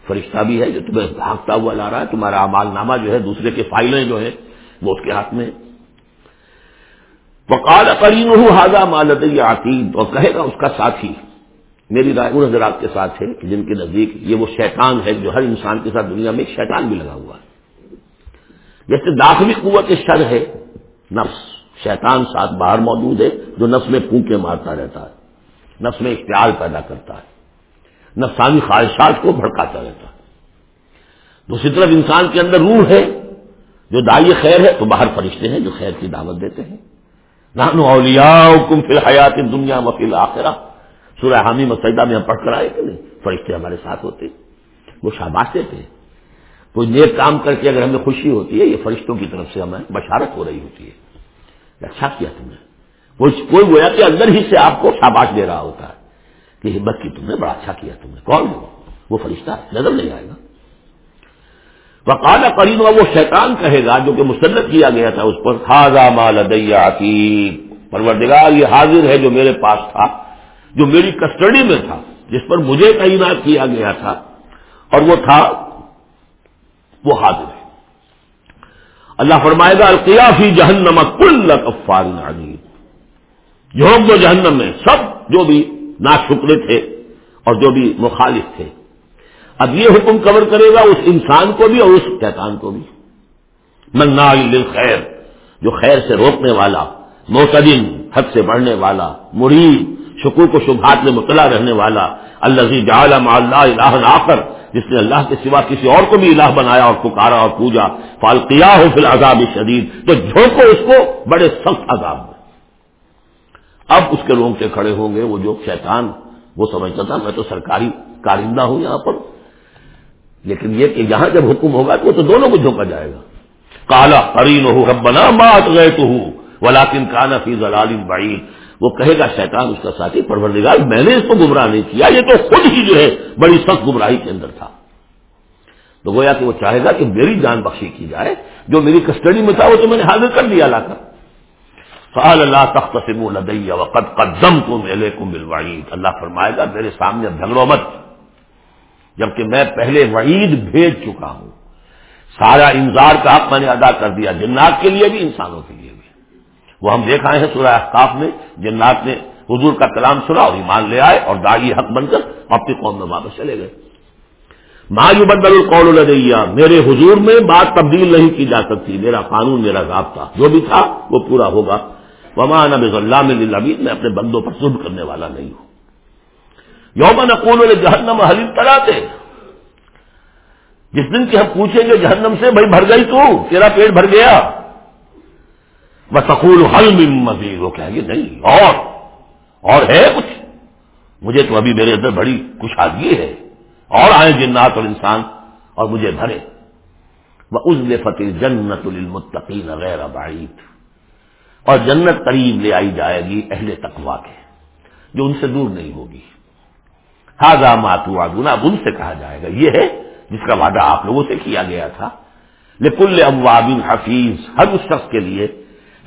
فرشتہ بھی ہے جو تمہیں بھاگتا ہوا لا رہا ہے، تمہارا امال نامہ جو ہے، دوسرے کے فائلیں جو ہے وہ اس کے ہاتھ میں۔ وقال کریم ہوں حاضہ مالت عقید اور کہے گا اس کا ساتھی، میری رائے ان حضرات کے ساتھ ہے کہ جن کے نزدیک یہ وہ شیطان ہے جو ہر انسان کے ساتھ دنیا میں ایک شیطان بھی لگا ہوا ہے۔ جیسے داخلی قوت شر ہے نفس، شیطان ساتھ باہر موجود ہے جو نفس میں پھونکے مارتا رہتا ہے، نفس میں اختیار پیدا کرتا ہے، نفسانی خواہشات کو بھڑکاتا رہتا ہے۔ دوسری طرف انسان کے اندر روح ہے، جو دائی خیر ہے تو باہر فرشتے ہیں جو خیر کی دعوت دیتے ہیں۔ نانو اولیاؤکم فی الحیات دنیا وفی الاخرہ۔ سورہ حامی مسجدہ میں ہم پڑھ کر آئے کہ نہیں؟ فرشتے ہمارے ساتھ ہوتے وہ شاباش دیتے کوئی نیک کام کر کے اگر ہمیں خوشی ہوتی ہے، یہ فرشتوں کی طرف سے ہمیں بشارت ہو رہی ہوتی ہے۔ اچھا کیا تم نے؟ کوئی گویا کہ اندر ہی سے آپ کو شاباش دے رہا ہوتا ہے کہ ہمت کی تم نے، بڑا اچھا کیا تم نے۔ کون ہو وہ؟ فرشتہ نظر نہیں آئے گا۔ وقال کریم وہ شیطان کہے گا جو کہ مسلط کیا گیا تھا اس پر خاضا مال دیا پروردگار، یہ حاضر ہے جو میرے پاس تھا، جو میری کسٹڈی میں تھا، جس پر مجھے تعینات کیا گیا تھا۔ اور وہ تھا وہ حاضر ہے۔ اللہ فرمائے گا، القیافی جہنم کل کفار جو جہنم میں سب جو بھی نا تھے اور جو بھی مخالف تھے۔ اب یہ حکم کور کرے گا اس انسان کو بھی اور اس شیطان کو بھی۔ منا خیر جو خیر سے روکنے والا معتدن حد سے بڑھنے والا، مرید شکو کو شبہات میں مطلع رہنے والا اللہ اللہ آخر۔ جس نے اللہ کے سوا کسی اور کو بھی الہ بنایا اور پکارا اور پوجا فالقیا ہو پھر عذاب شدید تو جھونکو اس کو بڑے سخت عذاب میں۔ اب اس کے رونگٹے کھڑے ہوں گے، وہ جو شیطان، وہ سمجھتا تھا، میں تو سرکاری کارندہ ہوں یہاں پر۔ لیکن یہ کہ یہاں جب حکم ہوگا تو وہ تو دونوں کو جھونکا جائے گا۔ کالا قرین ہو ربنا مات گئے تو ہوں ولاکن کانا فی ضلال بعید۔ وہ کہے گا، شیطان اس کا ساتھی، پروردگار، میں نے اس کو گمراہ نہیں کیا، یہ تو خود ہی جو ہے بڑی سخت گمراہی کے اندر تھا۔ تو گویا کہ وہ چاہے گا کہ میری جان بخشی کی جائے، جو میری کسٹڈی میں تھا، وہ تو میں نے حاضر کر دیا لا کر فعال اللہ تخت لدیا وقت قدم کو میلے کو ملوائی اللہ فرمائے گا، میرے سامنے جھگڑو مت۔ جبکہ میں پہلے وعید بھیج چکا ہوں۔ سارا انذار کا حق میں نے ادا کر دیا، جنات کے لیے بھی، انسانوں کے لیے بھی۔ وہ ہم دیکھ آئے ہیں سورہ احقاف میں، جنات نے حضور کا کلام سنا اور ایمان لے آئے اور داغی حق بن کر اپنی قوم میں واپس چلے گئے۔ مایو بدل القول الدیا میرے حضور میں بات تبدیل نہیں کی جا سکتی، میرا قانون، میرا ضابطہ، جو بھی تھا وہ پورا ہوگا۔ وما نب اللہ میں اپنے بندوں پر سب کرنے والا نہیں ہوں۔ یوم نقول جہنم حلیم تراتے جس دن کہ ہم پوچھیں گے جہنم سے، بھائی بھر گئی تو، تیرا پیٹ بھر گیا۔ بسکول حل مزید وہ کہیں گے نہیں، اور اور ہے کچھ۔ مجھے تو ابھی میرے اندر بڑی خوشحالی ہے۔ اور آئے جنات اور انسان اور مجھے بھرے۔ وہ عزل فتح جنت المتقین غیر بعید اور جنت قریب لے آئی جائے گی اہل تقوا کے، جو ان سے دور نہیں ہوگی۔ ہاضا ماتو آدونا اب ان سے کہا جائے گا۔ یہ ہے جس کا وعدہ آپ لوگوں سے کیا گیا تھا۔ لکل اموابین حفیظ ہر اس شخص کے لیے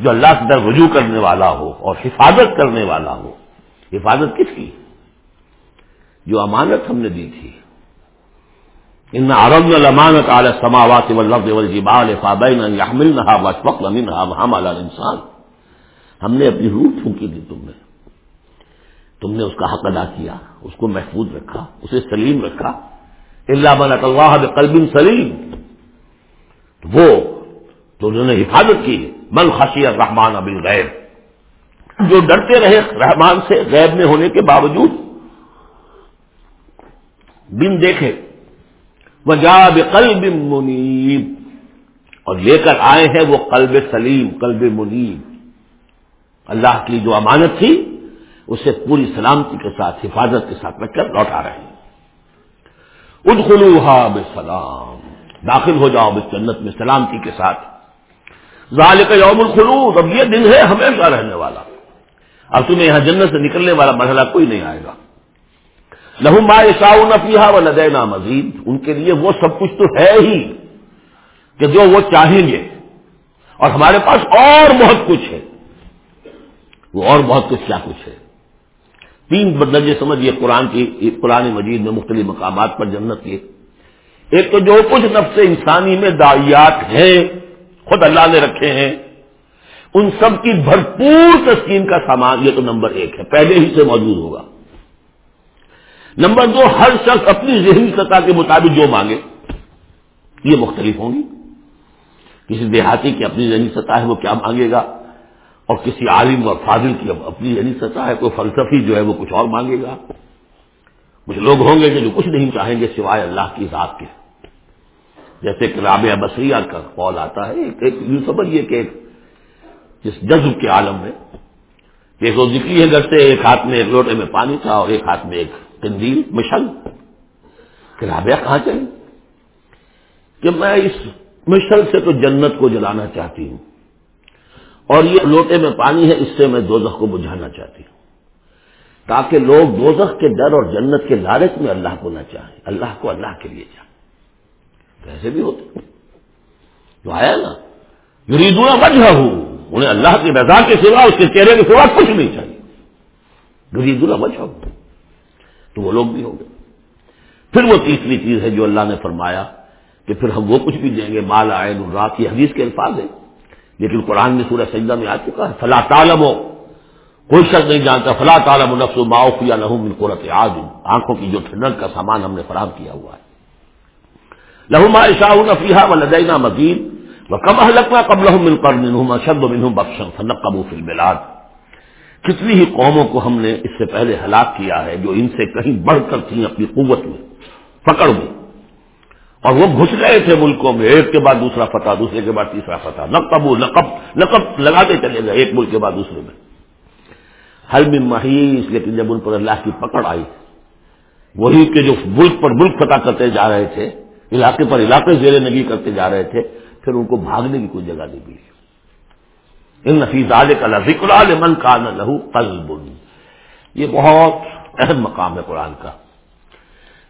جو اللہ سے در رجوع کرنے والا ہو اور حفاظت کرنے والا ہو۔ حفاظت کس کی؟ جو امانت ہم نے دی تھی۔ ان عرب الامانت علی السماوات والارض والجبال فابین ان يحملنها واشفقن منها وحمل الانسان ہم نے اپنی روح پھونکی دی تم نے تم نے اس کا حق ادا کیا، اس کو محفوظ رکھا، اسے سلیم رکھا۔ اللہ من اللہ بقلب سلیم وہ تو انہوں نے حفاظت کی، من خشی الرحمان ابل غیر جو ڈرتے رہے رحمان سے غیب میں ہونے کے باوجود، بن دیکھے۔ وجا بقلب منیب۔ اور لے کر آئے ہیں وہ قلب سلیم، قلب منیب۔ اللہ کی جو امانت تھی، اسے پوری سلامتی کے ساتھ، حفاظت کے ساتھ رکھ کر لوٹا رہے ہیں۔ ادخلوہا بسلام داخل ہو جاؤ بس جنت میں سلامتی کے ساتھ۔ ذالک یوم الخلود. اب یہ دن ہے ہمیشہ رہنے والا. اب تمہیں یہاں جنت سے نکلنے والا مرحلہ کوئی نہیں آئے گا. لہو ما شاہ نفیہ و لدینا مزید. ان کے لیے وہ سب کچھ تو ہے ہی کہ جو وہ چاہیں گے. اور ہمارے پاس اور بہت کچھ ہے. وہ اور بہت کچھ کیا کچھ ہے؟ تین بدلجے سمجھیے قرآن کی، قرآن مجید میں مختلف مقامات پر جنت کے ایک تو جو کچھ نفس انسانی میں دائیات ہیں خود اللہ نے رکھے ہیں۔ ان سب کی بھرپور تسکین کا سامان، یہ تو نمبر ایک ہے، پہلے ہی سے موجود ہوگا۔ نمبر دو، ہر شخص اپنی ذہنی سطح کے مطابق جو مانگے، یہ مختلف ہوں گی۔ کسی دیہاتی کی اپنی ذہنی سطح ہے، وہ کیا مانگے گا؟ اور کسی عالم اور فاضل کی اپنی یعنی سطح ہے، کوئی فلسفی جو ہے، وہ کچھ اور مانگے گا۔ کچھ لوگ ہوں گے کہ جو کچھ نہیں چاہیں گے سوائے اللہ کی ذات کے۔ جیسے کہ رابعہ بصریہ کا قول آتا ہے، ایک ایک یوں سمجھیے کہ ایک جس جذب کے عالم میں ایک وہ ذکری ہے گھر سے، ایک ہاتھ میں ایک لوٹے میں پانی تھا اور ایک ہاتھ میں ایک تندیل مشل۔ کہ رابعہ کہاں چلی؟ کہ میں اس مشل سے تو جنت کو جلانا چاہتی ہوں، اور یہ لوٹے میں پانی ہے، اس سے میں دوزخ کو بجھانا چاہتی ہوں۔ تاکہ لوگ دوزخ کے ڈر اور جنت کے لالچ میں اللہ کو نہ چاہیں، اللہ کو اللہ کے لیے چاہیں۔ ایسے بھی ہوتے جو آیا نا، یریدون وجہ ہوں انہیں اللہ کی رضا کے سوا، اس کے چہرے کے سوا کچھ نہیں چاہیے۔ یریدون وجہ ہوں تو وہ لوگ بھی ہوں گے پھر وہ تیسری چیز ہے جو اللہ نے فرمایا کہ پھر ہم وہ کچھ بھی دیں گے، مال آئے رات، یہ حدیث کے الفاظ ہیں۔ لیکن قرآن میں سورہ سجدہ میں آ چکا ہے، فلا تعلم ہو کوئی شخص نہیں جانتا، فلا تعلم نفس و معاف یا لہو من قرت آج آنکھوں کی جو ٹھنڈک کا سامان ہم نے فراہم کیا ہوا ہے۔ لہو ما شاہ نفیحہ و لدینا مزید و کم لکنا قبل من قرن شد منہ بخشن فنق قبو فی البلاد. کتنی ہی قوموں کو ہم نے اس سے پہلے ہلاک کیا ہے جو ان سے کہیں بڑھ کر تھیں اپنی قوت میں، پکڑ میں۔ اور وہ گھس گئے تھے ملکوں میں، ایک کے بعد دوسرا فتح، دوسرے کے بعد تیسرا فتح۔ نقب نقب نقب لگاتے چلے گئے ایک ملک کے بعد دوسرے میں۔ ہر میں محیث لیکن جب ان پر اللہ کی پکڑ آئی، وہی کے جو ملک پر ملک فتح کرتے جا رہے تھے علاقے پر علاقے زیر نگی کرتے جا رہے تھے، پھر ان کو بھاگنے کی کوئی جگہ نہیں ملی۔ ان نفیز عال کا ذکر من کا نہ لہو قلب یہ بہت اہم مقام ہے قرآن کا۔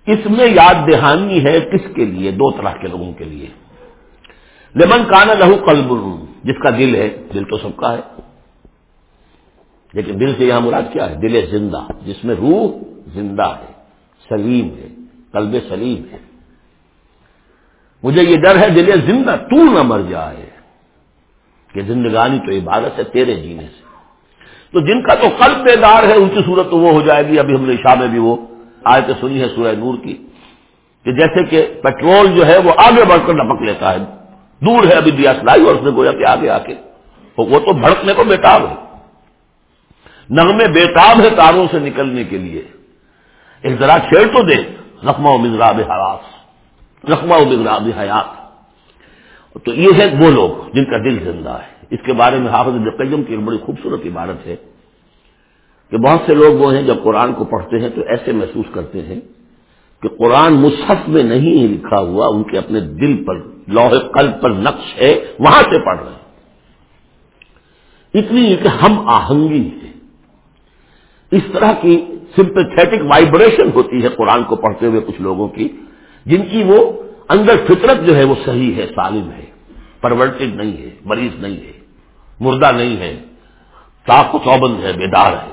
اس میں یاد دہانی ہے کس کے لیے؟ دو طرح کے لوگوں کے لیے۔ لمن کانا لہو قلب جس کا دل ہے، دل تو سب کا ہے۔ لیکن دل سے یہاں مراد کیا ہے؟ دل زندہ، جس میں روح زندہ ہے، سلیم ہے، قلب سلیم ہے۔ مجھے یہ ڈر ہے دل زندہ تو نہ مر جائے کہ زندگانی تو عبادت ہے تیرے جینے سے۔ تو جن کا تو قلب بیدار ہے ان کی صورت تو وہ ہو جائے گی۔ ابھی ہم نے شاہ میں بھی وہ آئے تو سنی ہے سورہ نور کی کہ جیسے کہ پیٹرول جو ہے وہ آگے بڑھ کر لپک لیتا ہے۔ دور ہے ابھی دیا سلائی اور اس نے گویا کہ آگے آ کے وہ تو بھڑکنے کو بیتاب ہے۔ نغمے بیتاب ہے تاروں سے نکلنے کے لیے۔ ایک ذرا چھیڑ تو دے رقمہ و مزراب حراس۔ رقمہ و حیات۔ تو یہ ہے وہ لوگ جن کا دل زندہ ہے۔ اس کے بارے میں حافظ القیم کی ایک بڑی خوبصورت عبارت ہے کہ بہت سے لوگ وہ ہیں جب قرآن کو پڑھتے ہیں تو ایسے محسوس کرتے ہیں کہ قرآن مصحف میں نہیں لکھا ہوا، ان کے اپنے دل پر، لوہے قلب پر نقش ہے، وہاں سے پڑھ رہے ہیں۔ اتنی کہ ہم آہنگی ہے اس طرح کی سمپتھیٹک وائبریشن ہوتی ہے قرآن کو پڑھتے ہوئے کچھ لوگوں کی۔ جن کی وہ اندر فطرت جو ہے وہ صحیح ہے، سالم ہے پرورٹڈ نہیں ہے، مریض نہیں ہے، مردہ نہیں ہے صاف و چوبند ہے، بیدار ہے۔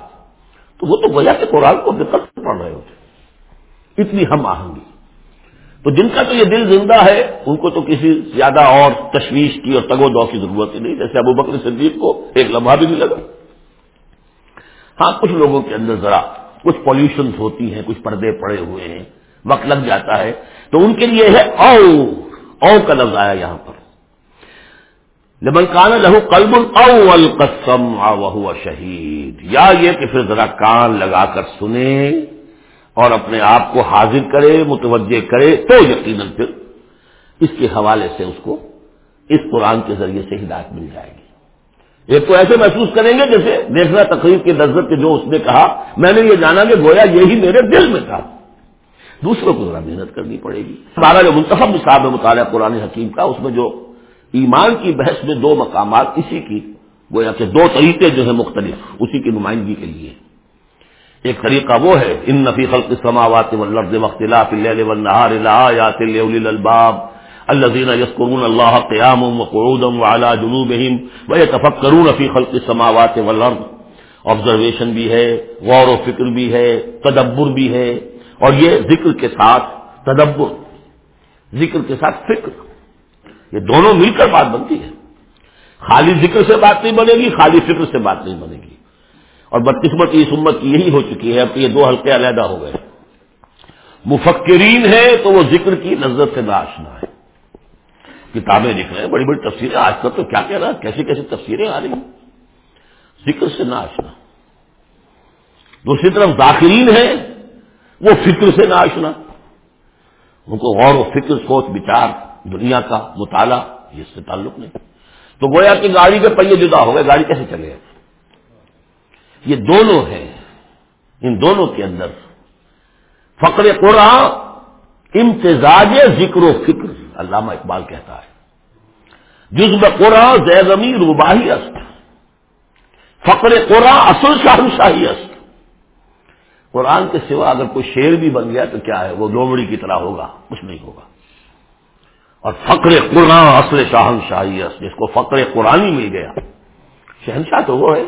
تو وہ تو گویا کہ قرآن کو دقت پڑھ رہے ہوتے اتنی ہم آہنگی۔ تو جن کا تو یہ دل زندہ ہے، ان کو تو کسی زیادہ اور تشویش کی اور تگو دو کی ضرورت ہی نہیں، جیسے ابو بکر صدیق کو ایک لمحہ بھی نہیں لگا۔ ہاں کچھ لوگوں کے اندر ذرا کچھ پالوشن ہوتی ہیں، کچھ پردے پڑے ہوئے ہیں۔ وقت لگ جاتا ہے تو ان کے لیے ہے او او کا لفظ آیا یہاں پر۔ لمن کان لہو قلب او القسم وہ شہید۔ یا یہ کہ پھر ذرا کان لگا کر سنے اور اپنے آپ کو حاضر کرے، متوجہ کرے، تو یقیناً پھر اس کے حوالے سے اس کو اس قرآن کے ذریعے سے ہدایت مل جائے گی۔ ایک تو ایسے محسوس کریں گے جیسے دیکھنا تقریب کے لذت کے جو اس نے کہا، میں نے یہ جانا کہ گویا یہی میرے دل میں تھا۔ دوسروں کو ذرا محنت کرنی پڑے گی۔ ہمارا جو منتخب صاحب مطالعہ قرآن حکیم کا، اس میں جو ایمان کی بحث میں دو مقامات، اسی کی گویا کہ دو طریقے جو ہیں مختلف، اسی کی نمائندگی کے لیے۔ ایک طریقہ وہ ہے، ان نفی خلق سماوات والارض واختلاف الليل والنهار لآيات لأولي الألباب الذين يذكرون الله قياما وقعودا وعلى جنوبهم ويتفكرون في خلق السماوات والارض۔ آبزرویشن بھی ہے، غور و فکر بھی ہے، تدبر بھی ہے۔ اور یہ ذکر کے ساتھ تدبر، ذکر کے ساتھ فکر، یہ دونوں مل کر بات بنتی ہے۔ خالی ذکر سے بات نہیں بنے گی، خالی فکر سے بات نہیں بنے گی۔ اور بدقسمت اس امت کی یہی ہو چکی ہے، اب یہ دو حلقے علیحدہ ہو گئے۔ مفکرین ہے تو وہ ذکر کی نظر سے ناشنا ہے کتابیں لکھ رہے ہیں، بڑی بڑی تفسیریں، آج کل تو کیا کہہ رہا ہے؟ کیسی کیسی تفسیریں آ رہی ہیں؟ ذکر سے ناشنا دوسری طرف داخرین ہے وہ فکر سے نہ آشنا۔ ان کو غور و فکر، سوچ، بچار، دنیا کا مطالعہ اس سے تعلق نہیں۔ تو گویا کہ گاڑی کے پہیے جدا ہو گئے، گاڑی کیسے چلے یہ دونوں ہیں۔ ان دونوں کے اندر فقر قرآن، امتزاج ذکر و فکر، علامہ اقبال کہتا ہے۔ جزب قرآن زیزمی روباہی است۔ فقر قرآن اصل شاہ شاہی است۔ قرآن کے سوا اگر کوئی شیر بھی بن گیا تو کیا ہے؟ وہ لومڑی کی طرح ہوگا، کچھ نہیں ہوگا۔ اور فقر قرآن اصل شاہن شاہی جس کو فقر قرآن ہی مل گیا۔ شہنشاہ تو وہ ہے۔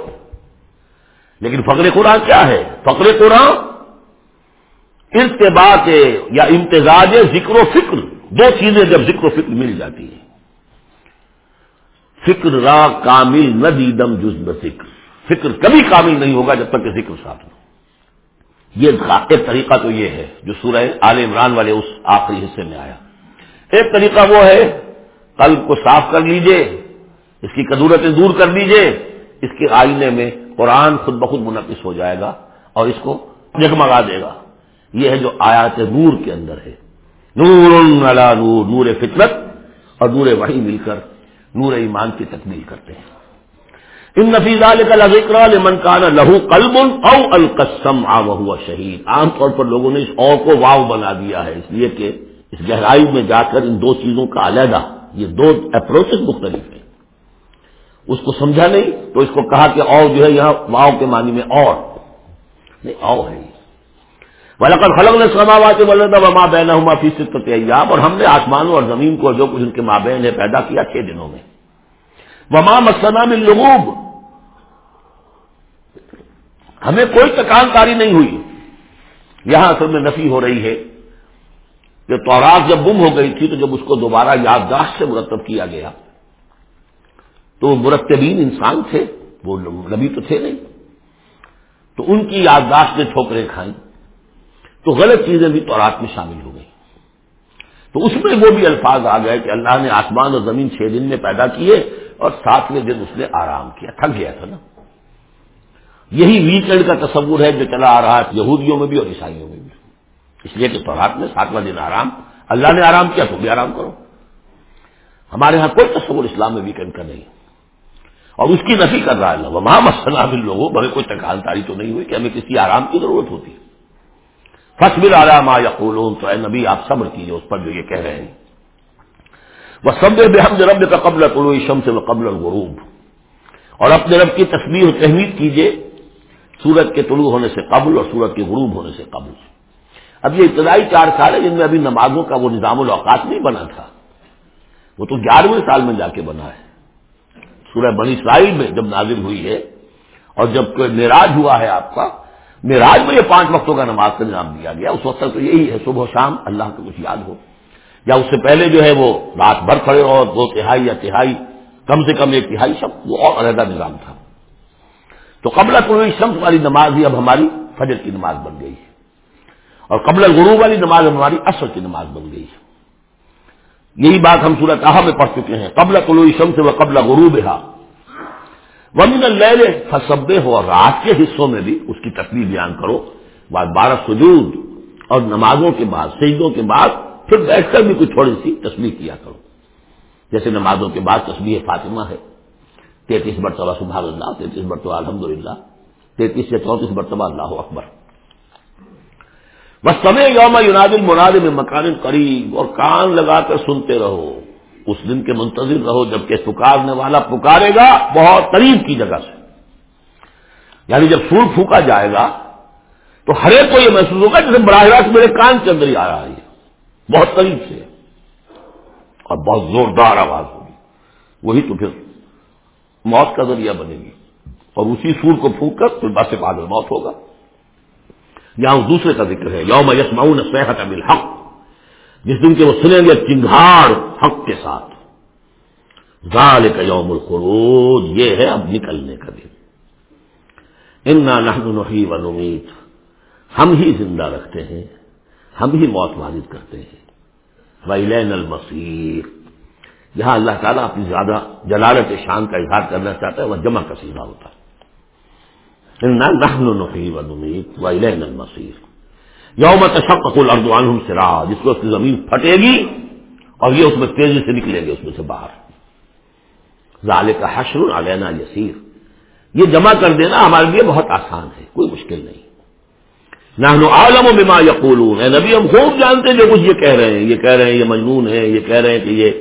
لیکن فقر قرآن کیا ہے؟ فقر قرآن اس کے یا امتزاج ذکر و فکر۔ دو چیزیں جب ذکر و فکر مل جاتی ہیں۔ فکر را کامل نہ دیدم جز فکر۔ فکر کبھی کامل نہیں ہوگا جب تک کہ ذکر ساتھ ہو۔ یہ ایک طریقہ تو یہ ہے جو سورہ عال عمران والے اس آخری حصے میں آیا۔ ایک طریقہ وہ ہے، قلب کو صاف کر لیجیے، اس کی قدورتیں دور کر دیجیے، اس کے آئینے میں قرآن خود بخود منعقد ہو جائے گا اور اس کو جگمگا دے گا۔ یہ ہے جو آیات نور کے اندر ہے۔ نور نور نور فطرت اور نور وحی مل کر، نور ایمان کی تکمیل کرتے ہیں۔ ان نفیز کا ذکر کانا لہو قلب او القسم آ وہ شہید۔ عام طور پر لوگوں نے اس او کو واؤ بنا دیا ہے، اس لیے کہ اس گہرائی میں جا کر ان دو چیزوں کا علیحدہ، یہ دو اپروچ مختلف ہیں۔ اس کو سمجھا نہیں، تو اس کو کہا کہ او جو ہے یہاں واؤ کے معنی میں اور۔ نہیں او ہے۔ ولقد خلق نے سماوات ولدا وما بینہما فی ستۃ ایام اور ہم نے آسمانوں اور زمین کو جو کچھ ان کے مابین ہے پیدا کیا چھ دنوں میں۔ وما مسنا من لغوب. ہمیں کوئی تکان کاری نہیں ہوئی. یہاں اصل میں نفی ہو رہی ہے. کہ تورات جب گم ہو گئی تھی تو جب اس کو دوبارہ یادداشت سے مرتب کیا گیا. تو مرتبین انسان تھے. وہ نبی تو تھے نہیں. تو ان کی یادداشت نے ٹھوکریں کھائیں. تو غلط چیزیں بھی تورات میں شامل ہو گئی تو اس میں وہ بھی الفاظ آ گئے کہ اللہ نے آسمان اور زمین چھ دن میں پیدا کیے اور ساتویں دن اس نے آرام کیا، تھک گیا تھا نا۔ یہی ویکینڈ کا تصور ہے جو چلا آ رہا ہے یہودیوں میں بھی اور عیسائیوں میں بھی۔ اس لیے کہ تورات میں ساتواں دن آرام، اللہ نے آرام کیا تو بھی آرام کرو۔ ہمارے ہاں کوئی تصور اسلام میں ویکینڈ کا نہیں۔ اور اس کی نفی کر رہا ہے وہ وہاں مسئلہ بھی لوگوں بڑے کوئی تکال تاری تو نہیں ہوئی کہ ہمیں کسی آرام کی ضرورت ہوتی۔ فصبر آرام آ یا تو اے نبی آپ صبر کیجیے اس پر جو یہ کہہ رہے ہیں۔ وہ سب بے حمد رب کا قبل طلوع شم سے وہ قبل الغروب۔ اور اپنے رب کی تصویر و تحمید کیجیے سورج کے طلوع ہونے سے قبل اور سورج کے غروب ہونے سے قبل۔ اب یہ ابتدائی چار سال ہے جن میں ابھی نمازوں کا وہ نظام الاوقات نہیں بنا تھا۔ وہ تو گیارہویں سال میں جا کے بنا ہے۔ سورہ بنی اسرائیل میں جب نازل ہوئی ہے اور جب معراج ہوا ہے آپ کا، معراج میں یہ پانچ وقتوں کا نماز کا نظام دیا گیا۔ اس وقت تک تو یہی ہے، صبح و شام اللہ کا کچھ یاد ہو۔ یا اس سے پہلے جو ہے وہ رات بھر کھڑے اور دو تہائی یا تہائی، کم سے کم ایک تہائی، سب وہ اور علیحدہ نظام تھا۔ تو قبل قروئی شمس والی نماز ہی اب ہماری فجر کی نماز بن گئی ہے۔ اور قبل غروب والی نماز ہماری اصل کی نماز بن گئی ہے۔ یہی بات ہم سورت آہا میں پڑھ چکے ہیں۔ قبل قلوئی شمس و قبل غروب ہا ومن لے فصبے ہو اور رات کے حصوں میں بھی اس کی تصویر بیان کرو۔ بعد بارہ سجود، اور نمازوں کے بعد، سجدوں کے بعد پھر بیٹھ کر بھی کچھ تھوڑی سی تصویر کیا کرو۔ جیسے نمازوں کے بعد تصویر فاطمہ ہے۔ تینتیس مرتبہ سبحان اللہ، تینتیس مرتبہ الحمد للہ تینتیس سے چونتیس مرتبہ اللہ اکبر۔ بس سمے یوم یوناد المناد میں مکان قریب اور کان لگا کر سنتے رہو۔ اس دن کے منتظر رہو جبکہ پکارنے والا پکارے گا بہت قریب کی جگہ سے۔ یعنی جب سور پھونکا جائے گا تو ہر ایک کو یہ محسوس ہوگا جیسے براہ راست میرے کان کے اندر ہی آ رہا ہے۔ بہت قریب سے اور بہت زوردار آواز ہوگی۔ وہی تو پھر موت کا ذریعہ بنے گی۔ اور اسی سور کو پھونک کر پھر بس بعد موت ہوگا۔ یہاں دوسرے کا ذکر ہے، یوم یسمعون صحت بالحق۔ جس دن کے وہ سنیں گے چنگھاڑ حق کے ساتھ۔ ظال کا یوم الخروج، یہ ہے اب نکلنے کا دن۔ انا نحن نحی و نمیت۔ ہم ہی زندہ رکھتے ہیں۔ ہم ہی موت وارد کرتے ہیں۔ ویلین المسیر جہاں اللہ تعالیٰ اپنی زیادہ جلالت شان کا اظہار کرنا چاہتا ہے، وہ جمع کا سیدھا ہوتا ہے۔ نحن نحی ویلین یوم تشقق الارض عنهم سرا جس کو اس کی زمین پھٹے گی اور یہ اس میں تیزی سے نکلیں گے، اس میں سے باہر۔ ظال کا حشر علینا یسیر یہ جمع کر دینا ہمارے لیے بہت آسان ہے، کوئی مشکل نہیں۔ نہ عالم و بما یقولون۔ اے نبی، ہم خوب جانتے جو کچھ یہ کہہ رہے ہیں۔ یہ کہہ رہے ہیں، یہ مجنون ہے یہ کہہ رہے ہیں کہ یہ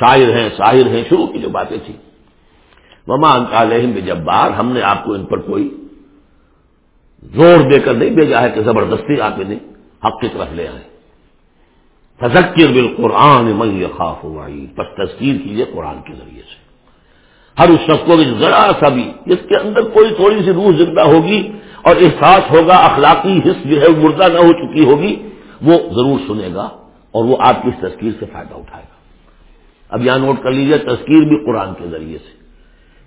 شاعر ہیں شاعر ہیں، شروع کی جو باتیں تھیں۔ وما انکالہم بجبار، ہم نے آپ کو ان پر کوئی زور دے کر نہیں بھیجا ہے کہ زبردستی آپ انہیں حق کی طرف لے آئے تذکر بالقرآن من یخاف وائی بس تذکیر کیجیے قرآن کے ذریعے سے۔ ہر اس شخص کو ذرا سا بھی جس کے اندر کوئی تھوڑی سی روح زندہ ہوگی اور احساس ہوگا اخلاقی حص جو ہے مردہ نہ ہو چکی ہوگی، وہ ضرور سنے گا اور وہ آپ کی اس تذکیر سے فائدہ اٹھائے گا۔ اب یہاں نوٹ کر لیجیے تذکیر بھی قرآن کے ذریعے سے،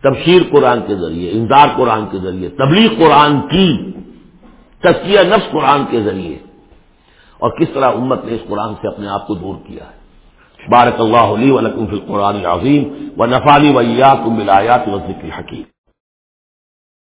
تبشیر قرآن کے ذریعے، انذار قرآن کے ذریعے، تبلیغ قرآن کی تسکیہ نفس قرآن کے ذریعے۔ اور کس طرح امت نے اس قرآن سے اپنے آپ کو دور کیا ہے۔ بارک اللہ علی ولکم فی القرآن عظیم و نفالی ویا تم ملایات و ذکر حکیم